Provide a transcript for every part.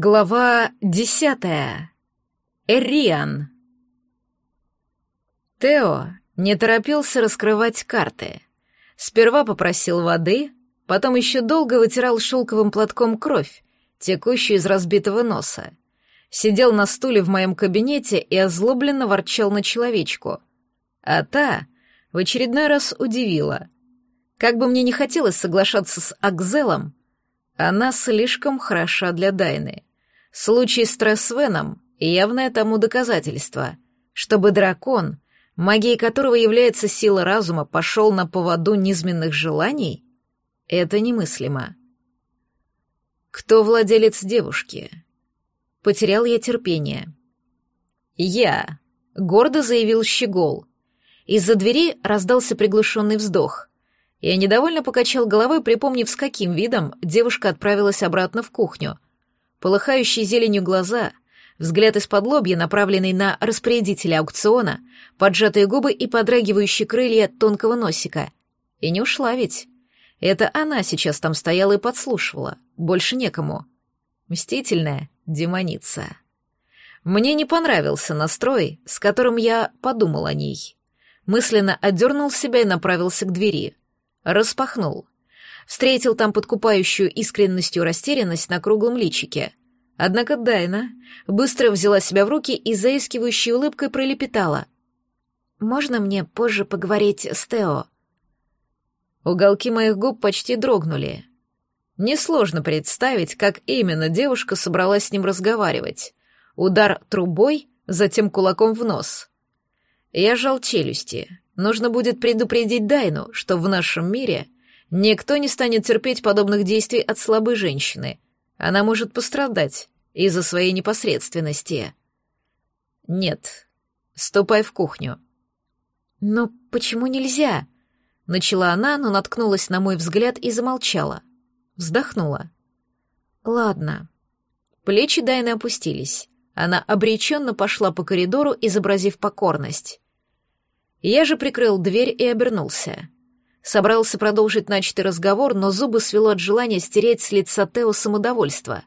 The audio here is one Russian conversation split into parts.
Глава десятая. Эриан. Тео не торопился раскрывать карты. Сперва попросил воды, потом еще долго вытирал шелковым платком кровь, текущую из разбитого носа. Сидел на стуле в моем кабинете и озлобленно ворчал на человечку. А та в очередной раз удивила. Как бы мне не хотелось соглашаться с Акзелом, она слишком хороша для Дайны. Случай с Трессвеном — явное тому доказательство. Чтобы дракон, магией которого является сила разума, пошел на поводу низменных желаний, это немыслимо. Кто владелец девушки? Потерял я терпение. Я, — гордо заявил Щегол. Из-за двери раздался приглушенный вздох. Я недовольно покачал головой, припомнив, с каким видом девушка отправилась обратно в кухню. Полыхающие зеленью глаза, взгляд из-под лобья, направленный на распорядителя аукциона, поджатые губы и подрагивающие крылья тонкого носика. И не ушла ведь. Это она сейчас там стояла и подслушивала. Больше некому. Мстительная демоница. Мне не понравился настрой, с которым я подумал о ней. Мысленно отдернул себя и направился к двери — Распахнул. Встретил там подкупающую искренностью растерянность на круглом личике. Однако Дайна быстро взяла себя в руки и заискивающей улыбкой пролепетала. «Можно мне позже поговорить с Тео?» Уголки моих губ почти дрогнули. Несложно представить, как именно девушка собралась с ним разговаривать. Удар трубой, затем кулаком в нос. Я жал челюсти. Нужно будет предупредить Дайну, что в нашем мире никто не станет терпеть подобных действий от слабой женщины. Она может пострадать из-за своей непосредственности. Нет. Ступай в кухню. Но почему нельзя? Начала она, но наткнулась на мой взгляд и замолчала. Вздохнула. Ладно. Плечи Дайны опустились. Она обреченно пошла по коридору, изобразив покорность. Я же прикрыл дверь и обернулся. Собрался продолжить начатый разговор, но зубы свело от желания стереть с лица Тео самодовольство.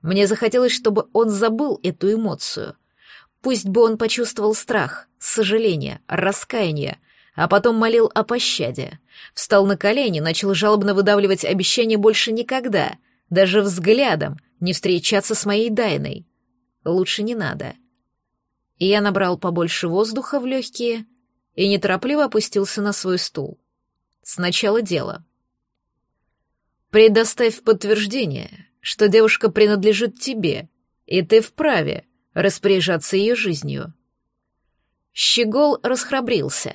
Мне захотелось, чтобы он забыл эту эмоцию. Пусть бы он почувствовал страх, сожаление, раскаяние, а потом молил о пощаде. Встал на колени, начал жалобно выдавливать обещание больше никогда, даже взглядом, не встречаться с моей Дайной. Лучше не надо. И я набрал побольше воздуха в легкие и неторопливо опустился на свой стул. Сначала дело. «Предоставь подтверждение, что девушка принадлежит тебе, и ты вправе распоряжаться ее жизнью». Щегол расхрабрился,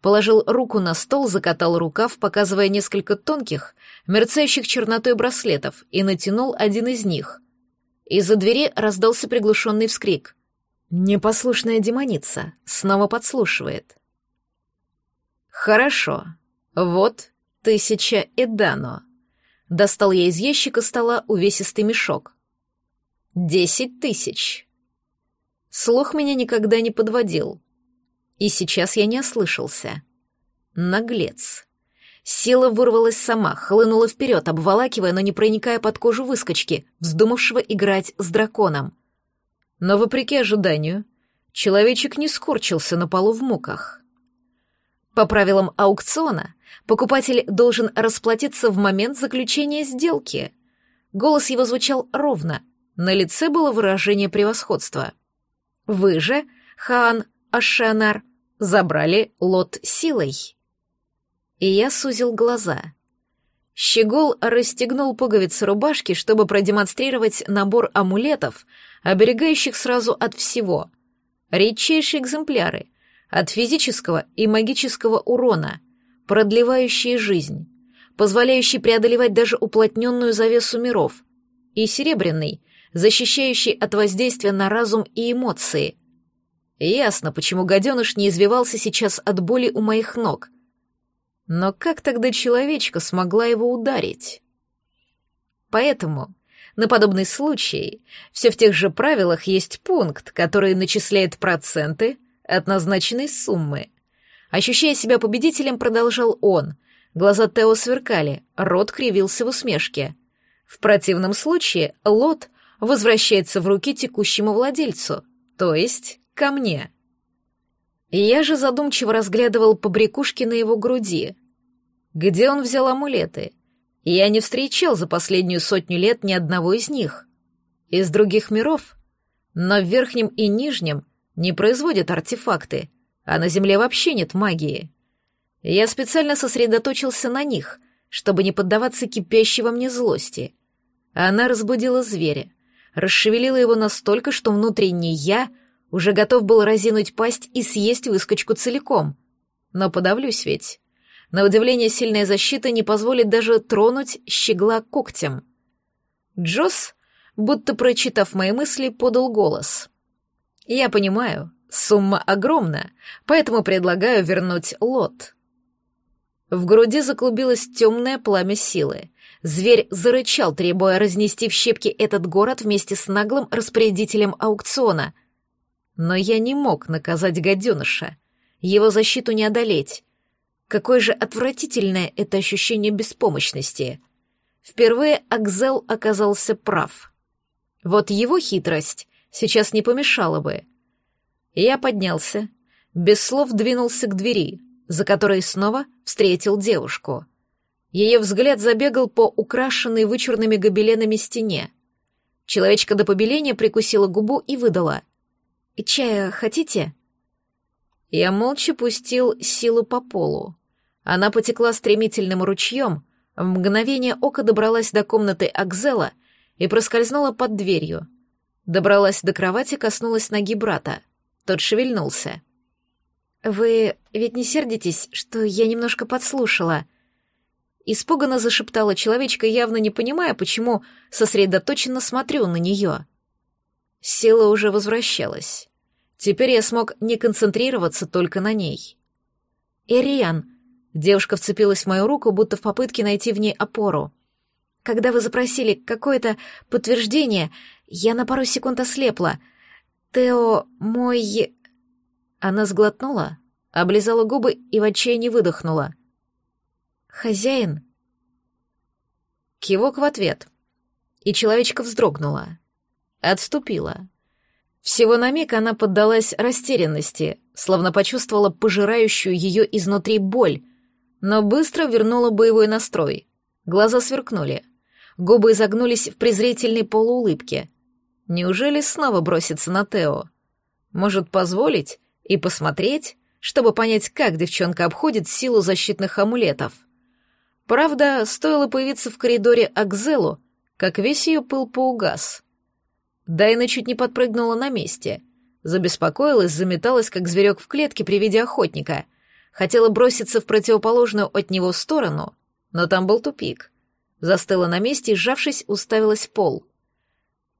положил руку на стол, закатал рукав, показывая несколько тонких, мерцающих чернотой браслетов, и натянул один из них. Из-за двери раздался приглушенный вскрик. Непослушная демоница снова подслушивает. «Хорошо. Вот тысяча Эдано». Достал я из ящика стола увесистый мешок. «Десять тысяч». Слух меня никогда не подводил. И сейчас я не ослышался. Наглец. Сила вырвалась сама, хлынула вперед, обволакивая, но не проникая под кожу выскочки, вздумавшего играть с драконом. Но, вопреки ожиданию, человечек не скорчился на полу в муках. По правилам аукциона, покупатель должен расплатиться в момент заключения сделки. Голос его звучал ровно, на лице было выражение превосходства. Вы же, Хаан Ашанар, забрали лот силой. И я сузил глаза. Щегол расстегнул пуговицы рубашки, чтобы продемонстрировать набор амулетов, оберегающих сразу от всего. Редчайшие экземпляры, от физического и магического урона, продлевающие жизнь, позволяющий преодолевать даже уплотненную завесу миров, и серебряный, защищающий от воздействия на разум и эмоции. Ясно, почему гаденыш не извивался сейчас от боли у моих ног. Но как тогда человечка смогла его ударить? Поэтому на подобный случай все в тех же правилах есть пункт, который начисляет проценты от назначенной суммы. Ощущая себя победителем, продолжал он. Глаза Тео сверкали, рот кривился в усмешке. В противном случае лот возвращается в руки текущему владельцу, то есть ко мне. Я же задумчиво разглядывал побрякушки на его груди. Где он взял амулеты? Я не встречал за последнюю сотню лет ни одного из них. Из других миров. Но в верхнем и нижнем не производят артефакты, а на Земле вообще нет магии. Я специально сосредоточился на них, чтобы не поддаваться кипящей во мне злости. Она разбудила зверя, расшевелила его настолько, что внутренний я уже готов был разинуть пасть и съесть выскочку целиком. Но подавлюсь ведь. На удивление, сильная защита не позволит даже тронуть щегла когтем. Джосс, будто прочитав мои мысли, подал голос. «Я понимаю, сумма огромна, поэтому предлагаю вернуть лот». В груди заклубилось темное пламя силы. Зверь зарычал, требуя разнести в щепки этот город вместе с наглым распорядителем аукциона. Но я не мог наказать гаденыша. Его защиту не одолеть. Какое же отвратительное это ощущение беспомощности. Впервые Акзел оказался прав. Вот его хитрость сейчас не помешала бы. Я поднялся, без слов двинулся к двери, за которой снова встретил девушку — ее взгляд забегал по украшенной вычурными гобеленами стене. Человечка до побеления прикусила губу и выдала. «Чая хотите?» Я молча пустил силу по полу. Она потекла стремительным ручьем, в мгновение ока добралась до комнаты Акзела и проскользнула под дверью. Добралась до кровати, коснулась ноги брата. Тот шевельнулся. «Вы ведь не сердитесь, что я немножко подслушала?» Испуганно зашептала человечка, явно не понимая, почему сосредоточенно смотрю на нее. Сила уже возвращалась. Теперь я смог не концентрироваться только на ней. «Эриан», — девушка вцепилась в мою руку, будто в попытке найти в ней опору. «Когда вы запросили какое-то подтверждение, я на пару секунд ослепла. Тео, мой...» Она сглотнула, облизала губы и в отчаянии выдохнула — «Хозяин?» Кивок в ответ. И человечка вздрогнула. Отступила. Всего на миг она поддалась растерянности, словно почувствовала пожирающую ее изнутри боль, но быстро вернула боевой настрой. Глаза сверкнули. Губы изогнулись в презрительной полуулыбке. Неужели снова бросится на Тео? Может, позволить и посмотреть, чтобы понять, как девчонка обходит силу защитных амулетов? Правда, стоило появиться в коридоре Акзелу, как весь ее пыл поугас. Дайна чуть не подпрыгнула на месте. Забеспокоилась, заметалась, как зверек в клетке при виде охотника. Хотела броситься в противоположную от него сторону, но там был тупик. Застыла на месте сжавшись, уставилась в пол.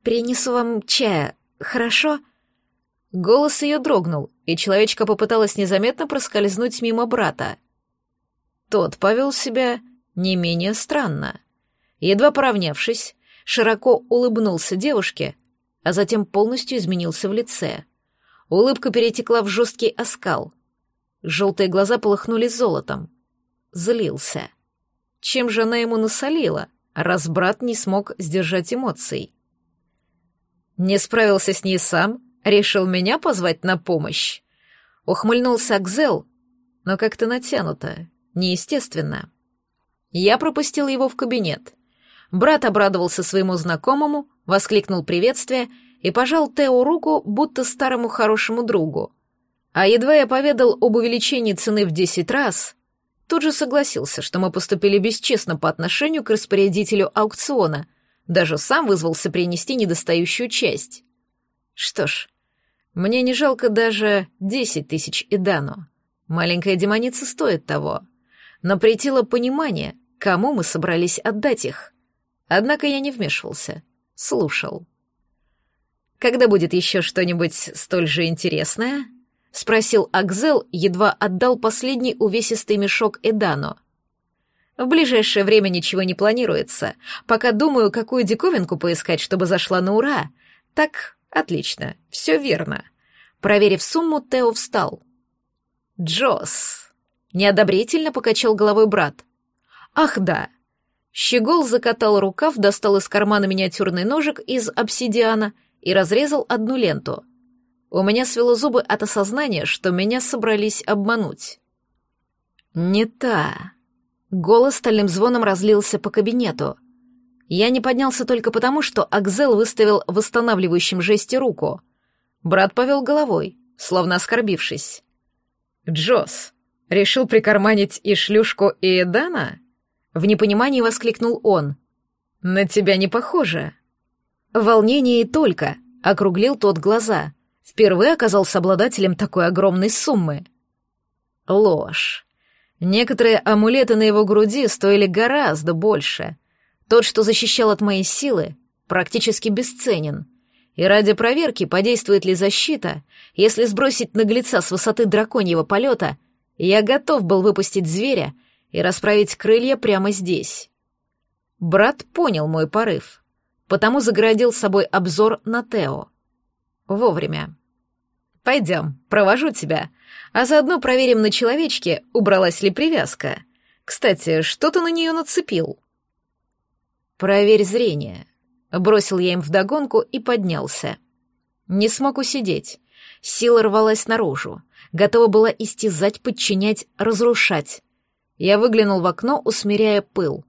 «Принесу вам чая, хорошо?» Голос ее дрогнул, и человечка попыталась незаметно проскользнуть мимо брата. Тот повел себя не менее странно. Едва поравнявшись, широко улыбнулся девушке, а затем полностью изменился в лице. Улыбка перетекла в жесткий оскал. Желтые глаза полыхнули золотом. Злился. Чем же она ему насолила, раз брат не смог сдержать эмоций? Не справился с ней сам, решил меня позвать на помощь. Ухмыльнулся Акзел, но как-то натянуто, неестественно. Я пропустил его в кабинет. Брат обрадовался своему знакомому, воскликнул приветствие и пожал Тео руку, будто старому хорошему другу. А едва я поведал об увеличении цены в десять раз, тут же согласился, что мы поступили бесчестно по отношению к распорядителю аукциона, даже сам вызвался принести недостающую часть. Что ж, мне не жалко даже десять тысяч Идану. Маленькая демоница стоит того. Но притило понимание, кому мы собрались отдать их. Однако я не вмешивался, слушал. «Когда будет еще что-нибудь столь же интересное?» — спросил Акзел, едва отдал последний увесистый мешок Эдану. «В ближайшее время ничего не планируется. Пока думаю, какую диковинку поискать, чтобы зашла на ура. Так, отлично, все верно». Проверив сумму, Тео встал. «Джосс!» — неодобрительно покачал головой брат. Ах да. Щегол закатал рукав, достал из кармана миниатюрный ножик из обсидиана и разрезал одну ленту. У меня свело зубы от осознания, что меня собрались обмануть. «Не та». Голос стальным звоном разлился по кабинету. Я не поднялся только потому, что Акзел выставил в восстанавливающем жесте руку. Брат повел головой, словно оскорбившись. «Джосс, решил прикарманить и шлюшку, и Дана?» В непонимании воскликнул он. «На тебя не похоже». Волнение и только, округлил тот глаза. Впервые оказался обладателем такой огромной суммы. Ложь. Некоторые амулеты на его груди стоили гораздо больше. Тот, что защищал от моей силы, практически бесценен. И ради проверки, подействует ли защита, если сбросить наглеца с высоты драконьего полета, я готов был выпустить зверя и расправить крылья прямо здесь. Брат понял мой порыв, потому загородил собой обзор на Тео. Вовремя. «Пойдем, провожу тебя», а заодно проверим на человечке, убралась ли привязка. Кстати, что ты на нее нацепил? Проверь зрение. Бросил я им вдогонку и поднялся. Не смог усидеть. Сила рвалась наружу. Готова была истязать, подчинять, разрушать. Я выглянул в окно, усмиряя пыл.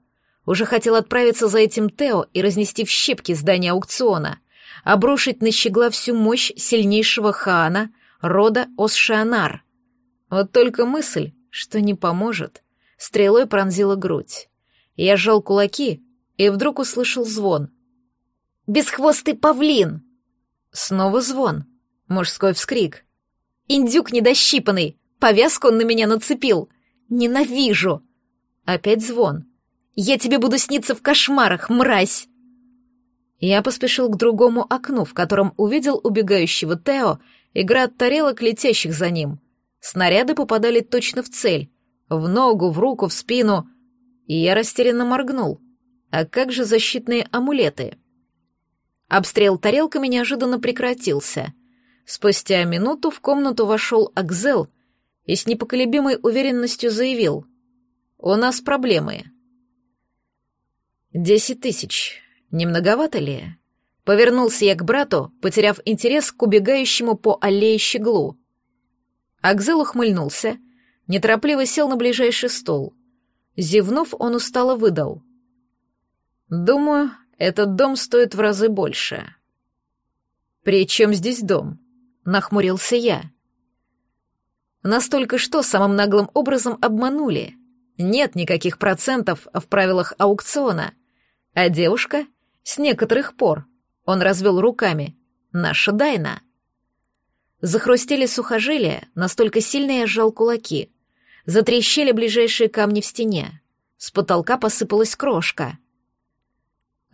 Уже хотел отправиться за этим Тео и разнести в щепки здание аукциона, обрушить на щегла всю мощь сильнейшего Хаана, рода Осшанар. Вот только мысль, что не поможет, стрелой пронзила грудь. Я сжал кулаки и вдруг услышал звон. «Бесхвостый павлин!» Снова звон. Мужской вскрик. «Индюк недощипанный! Повязку он на меня нацепил! Ненавижу!» Опять звон. «Я тебе буду сниться в кошмарах, мразь!» Я поспешил к другому окну, в котором увидел убегающего Тео и град тарелок, летящих за ним. Снаряды попадали точно в цель, в ногу, в руку, в спину, и я растерянно моргнул. А как же защитные амулеты? Обстрел тарелками неожиданно прекратился. Спустя минуту в комнату вошел Акзел и с непоколебимой уверенностью заявил. «У нас проблемы». «Десять тысяч. Не многовато ли?» Повернулся я к брату, потеряв интерес к убегающему по аллее щеглу. Акзел ухмыльнулся, неторопливо сел на ближайший стол. Зевнув, он устало выдал. «Думаю, этот дом стоит в разы больше». «При чем здесь дом?» — нахмурился я. Настолько что самым наглым образом обманули. Нет никаких процентов в правилах аукциона. А девушка, с некоторых пор, он развел руками, наша Дайна. Захрустели сухожилия, настолько сильно я сжал кулаки. Затрещали ближайшие камни в стене. С потолка посыпалась крошка.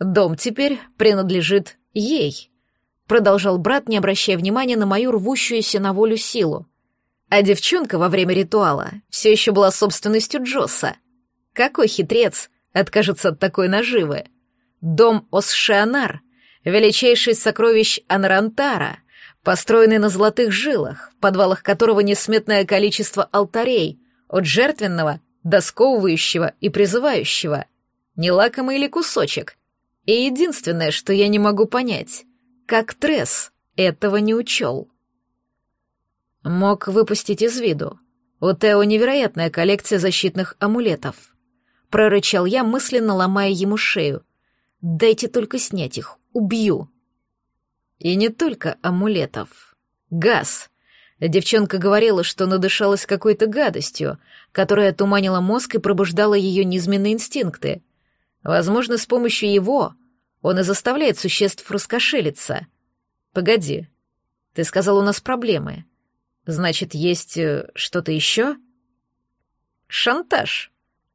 «Дом теперь принадлежит ей», — продолжал брат, не обращая внимания на мою рвущуюся на волю силу. А девчонка во время ритуала все еще была собственностью Джосса. Какой хитрец откажется от такой наживы? Дом Осшианар, величайший сокровищ Анрантара, построенный на золотых жилах, в подвалах которого несметное количество алтарей, от жертвенного до сковывающего и призывающего. Не лакомый или кусочек. И единственное, что я не могу понять, как Тресс этого не учел. Мог выпустить из виду. У Тео невероятная коллекция защитных амулетов. Прорычал я, мысленно ломая ему шею. Дайте только снять их, убью. И не только амулетов. Газ. Девчонка говорила, что надышалась какой-то гадостью, которая туманила мозг и пробуждала ее низменные инстинкты. Возможно, с помощью его он и заставляет существ раскошелиться. Погоди, ты сказал, у нас проблемы. Значит, есть э, что-то еще? Шантаж.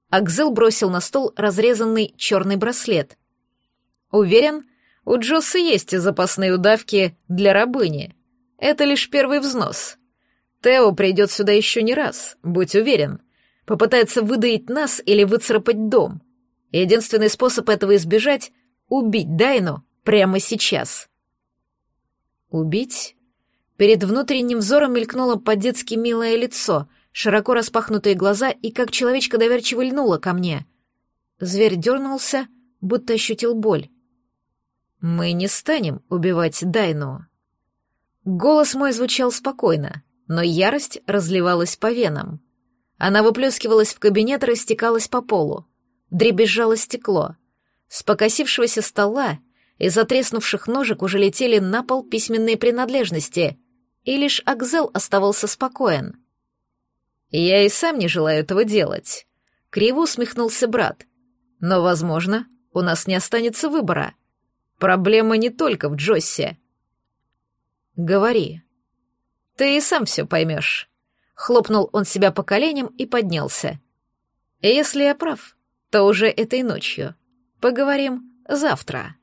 Акзел бросил на стол разрезанный черный браслет. Уверен, у Джосса есть запасные удавки для рабыни. Это лишь первый взнос. Тео придет сюда еще не раз, будь уверен. Попытается выдаить нас или выцарапать дом. Единственный способ этого избежать — убить Дайну прямо сейчас. Убить? Перед внутренним взором мелькнуло по-детски милое лицо, широко распахнутые глаза и как человечка доверчиво льнула ко мне. Зверь дернулся, будто ощутил боль. «Мы не станем убивать Дайну». Голос мой звучал спокойно, но ярость разливалась по венам. Она выплескивалась в кабинет и растекалась по полу. Дребезжало стекло. С покосившегося стола из затреснувших ножек уже летели на пол письменные принадлежности, и лишь Акзел оставался спокоен. «Я и сам не желаю этого делать», — криво усмехнулся брат. «Но, возможно, у нас не останется выбора. Проблема не только в Джоссе». «Говори. Ты и сам все поймешь». Хлопнул он себя по коленям и поднялся. «Если я прав, то уже этой ночью. Поговорим завтра».